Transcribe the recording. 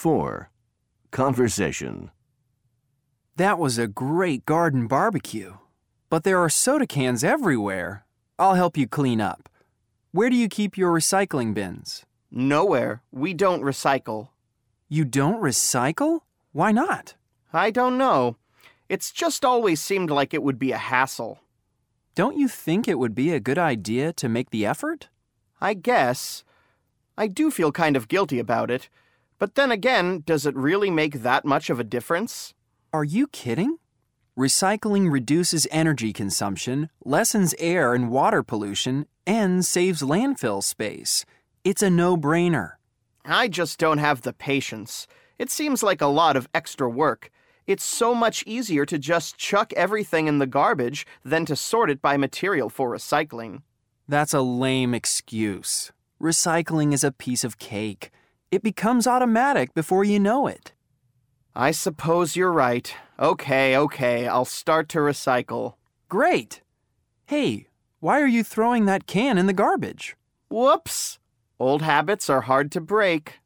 4. Conversation. That was a great garden barbecue. But there are soda cans everywhere. I'll help you clean up. Where do you keep your recycling bins? Nowhere. We don't recycle. You don't recycle? Why not? I don't know. It's just always seemed like it would be a hassle. Don't you think it would be a good idea to make the effort? I guess. I do feel kind of guilty about it. But then again, does it really make that much of a difference? Are you kidding? Recycling reduces energy consumption, lessens air and water pollution, and saves landfill space. It's a no brainer. I just don't have the patience. It seems like a lot of extra work. It's so much easier to just chuck everything in the garbage than to sort it by material for recycling. That's a lame excuse. Recycling is a piece of cake. It becomes automatic before you know it. I suppose you're right. Okay, okay, I'll start to recycle. Great! Hey, why are you throwing that can in the garbage? Whoops! Old habits are hard to break.